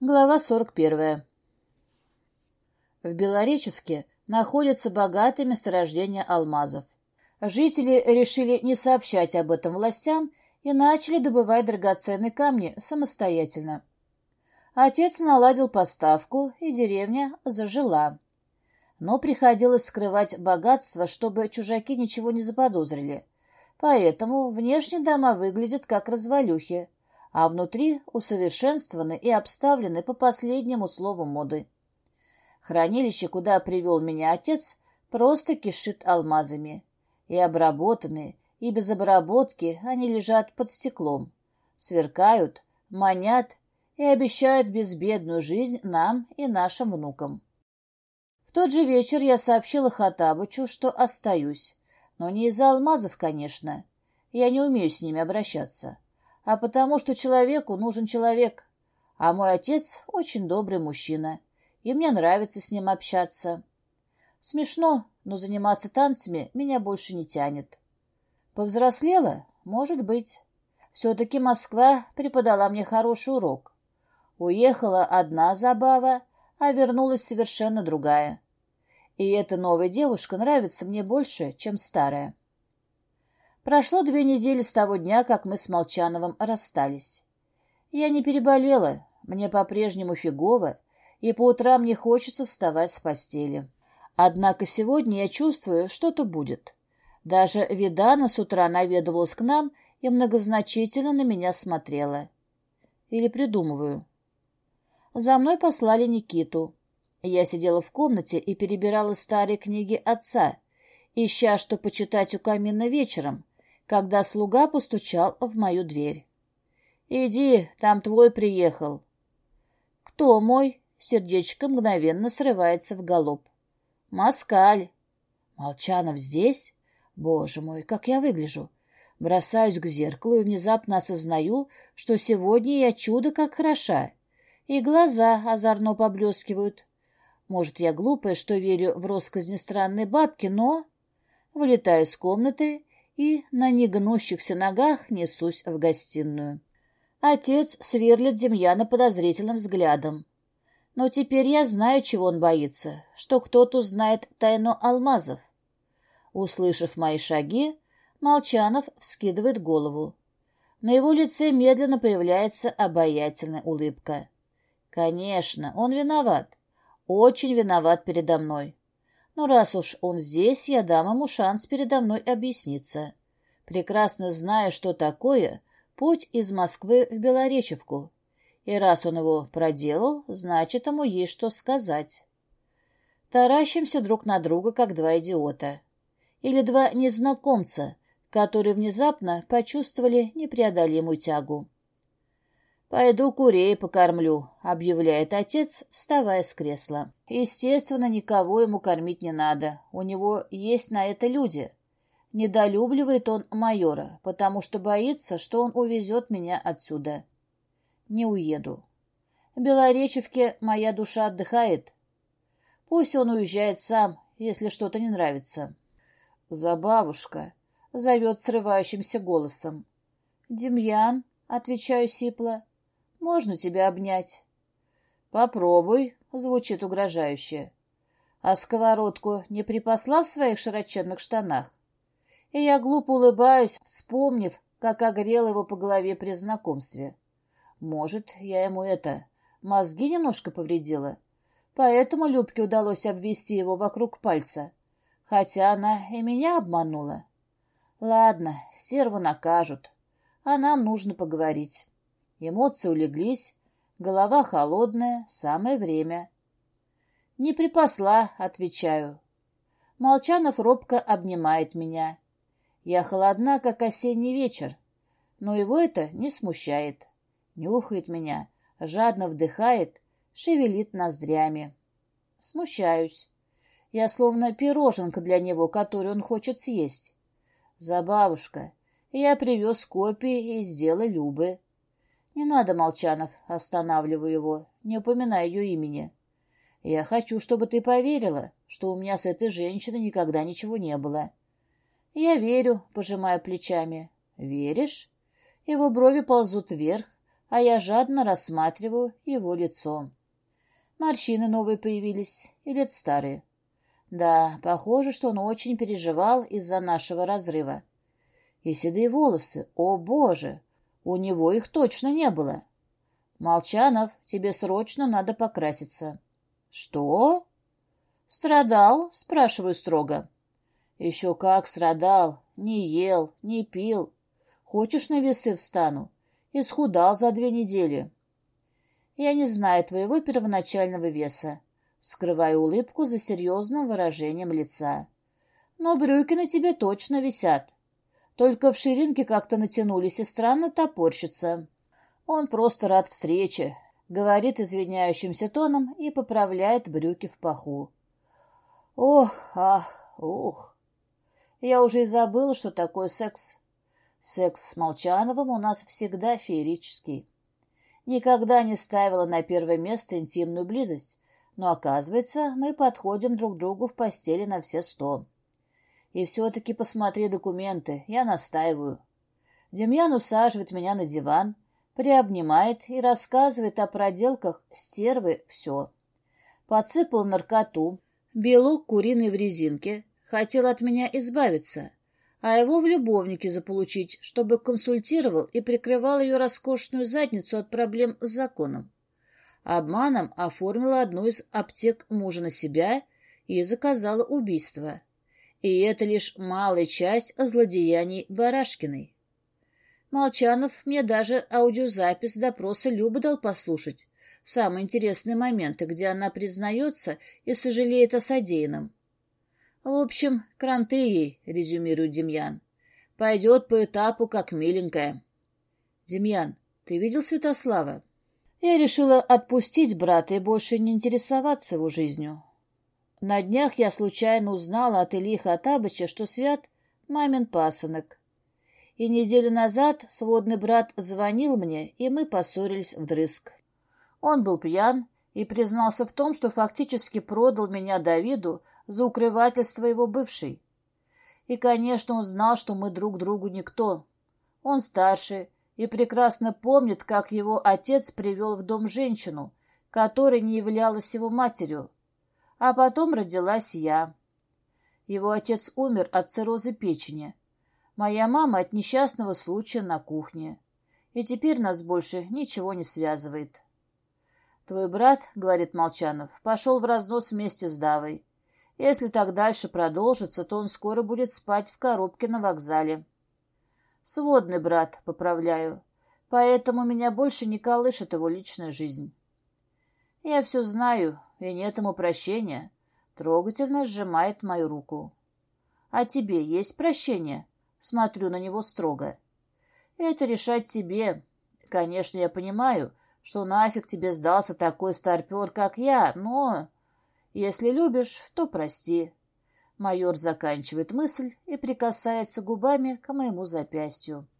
Глава 41. В Белоречевске находится богатое месторождение алмазов. Жители решили не сообщать об этом властям и начали добывать драгоценные камни самостоятельно. Отец наладил поставку, и деревня зажила. Но приходилось скрывать богатство, чтобы чужаки ничего не заподозрили. Поэтому внешне дома выглядят как развалюхи, а внутри усовершенствованы и обставлены по последнему слову моды. Хранилище, куда привел меня отец, просто кишит алмазами. И обработанные, и без обработки они лежат под стеклом. Сверкают, манят и обещают безбедную жизнь нам и нашим внукам. В тот же вечер я сообщила Хатабычу, что остаюсь. Но не из-за алмазов, конечно. Я не умею с ними обращаться а потому что человеку нужен человек. А мой отец очень добрый мужчина, и мне нравится с ним общаться. Смешно, но заниматься танцами меня больше не тянет. Повзрослела? Может быть. Все-таки Москва преподала мне хороший урок. Уехала одна забава, а вернулась совершенно другая. И эта новая девушка нравится мне больше, чем старая. Прошло две недели с того дня, как мы с Молчановым расстались. Я не переболела, мне по-прежнему фигово, и по утрам не хочется вставать с постели. Однако сегодня я чувствую, что-то будет. Даже Видана с утра наведывалась к нам и многозначительно на меня смотрела. Или придумываю. За мной послали Никиту. Я сидела в комнате и перебирала старые книги отца, ища, что почитать у камина вечером, когда слуга постучал в мою дверь. «Иди, там твой приехал». «Кто мой?» — сердечко мгновенно срывается в галоп. «Москаль». «Молчанов здесь? Боже мой, как я выгляжу!» Бросаюсь к зеркалу и внезапно осознаю, что сегодня я чудо как хороша. И глаза озорно поблескивают. Может, я глупая, что верю в росказни странной бабки, но... Вылетаю из комнаты и на негнущихся ногах несусь в гостиную. Отец сверлит Демьяна подозрительным взглядом. Но теперь я знаю, чего он боится, что кто-то узнает тайну алмазов. Услышав мои шаги, Молчанов вскидывает голову. На его лице медленно появляется обаятельная улыбка. Конечно, он виноват. Очень виноват передо мной. Но раз уж он здесь, я дам ему шанс передо мной объясниться. Прекрасно зная, что такое путь из Москвы в Белоречевку. И раз он его проделал, значит, ему есть что сказать. Таращимся друг на друга, как два идиота. Или два незнакомца, которые внезапно почувствовали непреодолимую тягу. «Пойду курей покормлю», — объявляет отец, вставая с кресла. Естественно, никого ему кормить не надо. У него есть на это люди. Недолюбливает он майора, потому что боится, что он увезет меня отсюда. Не уеду. В Белоречевке моя душа отдыхает. Пусть он уезжает сам, если что-то не нравится. «Забавушка», — зовет срывающимся голосом. «Демьян», — отвечаю сипло, можно тебя обнять?» «Попробуй», — звучит угрожающе. «А сковородку не припасла в своих широченных штанах?» И я глупо улыбаюсь, вспомнив, как огрел его по голове при знакомстве. Может, я ему это, мозги немножко повредила? Поэтому Любке удалось обвести его вокруг пальца. Хотя она и меня обманула. Ладно, стерву накажут. А нам нужно поговорить. Эмоции улеглись, голова холодная, самое время. «Не припасла», — отвечаю. Молчанов робко обнимает меня. Я холодна, как осенний вечер, но его это не смущает. Нюхает меня, жадно вдыхает, шевелит ноздрями. Смущаюсь. Я словно пироженка для него, которую он хочет съесть. Забавушка, я привез копии из дела Любы. «Не надо, Молчанов», — останавливаю его, не упоминая ее имени. «Я хочу, чтобы ты поверила, что у меня с этой женщиной никогда ничего не было». «Я верю», — пожимая плечами. «Веришь?» Его брови ползут вверх, а я жадно рассматриваю его лицо. Морщины новые появились, или это старые? Да, похоже, что он очень переживал из-за нашего разрыва. И седые волосы, о боже, у него их точно не было. Молчанов, тебе срочно надо покраситься. Что? Страдал? Спрашиваю строго. Еще как страдал, не ел, не пил. Хочешь, на весы встану? Исхудал за две недели. Я не знаю твоего первоначального веса. Скрываю улыбку за серьезным выражением лица. Но брюки на тебе точно висят. Только в ширинке как-то натянулись и странно топорщатся. Он просто рад встрече, говорит извиняющимся тоном и поправляет брюки в паху. Ох, ах, ух. Я уже и забыл, что такое секс. Секс с Молчановым у нас всегда феерический. Никогда не ставила на первое место интимную близость, но, оказывается, мы подходим друг другу в постели на все сто. И все-таки посмотри документы, я настаиваю. Демьян усаживает меня на диван, приобнимает и рассказывает о проделках стервы все. Подсыпал наркоту, белок куриный в резинке, хотел от меня избавиться, а его в любовнике заполучить, чтобы консультировал и прикрывал ее роскошную задницу от проблем с законом. Обманом оформила одну из аптек мужа на себя и заказала убийство. И это лишь малая часть злодеяний Барашкиной. Молчанов мне даже аудиозапись допроса Любы дал послушать. Самые интересные моменты, где она признается и сожалеет о содеянном. В общем, кранты ей, резюмирует Демьян. Пойдет по этапу, как миленькая. Демьян, ты видел Святослава? Я решила отпустить брата и больше не интересоваться его жизнью. На днях я случайно узнала от Ильи Хатабыча, что Свят — мамин пасынок. И неделю назад сводный брат звонил мне, и мы поссорились вдрызг. Он был пьян и признался в том, что фактически продал меня Давиду за укрывательство его бывшей. И, конечно, он знал, что мы друг другу никто. Он старше и прекрасно помнит, как его отец привел в дом женщину, которая не являлась его матерью. А потом родилась я. Его отец умер от цирроза печени. Моя мама от несчастного случая на кухне. И теперь нас больше ничего не связывает. «Твой брат, — говорит Молчанов, — пошел в разнос вместе с Давой. Если так дальше продолжится, то он скоро будет спать в коробке на вокзале. Сводный брат, поправляю. Поэтому меня больше не колышет его личная жизнь. Я все знаю, и нет ему прощения. Трогательно сжимает мою руку. А тебе есть прощение? Смотрю на него строго. Это решать тебе. Конечно, я понимаю, что нафиг тебе сдался такой старпер, как я, но... Если любишь, то прости. Майор заканчивает мысль и прикасается губами к моему запястью.